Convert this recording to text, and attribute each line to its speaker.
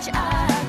Speaker 1: much. I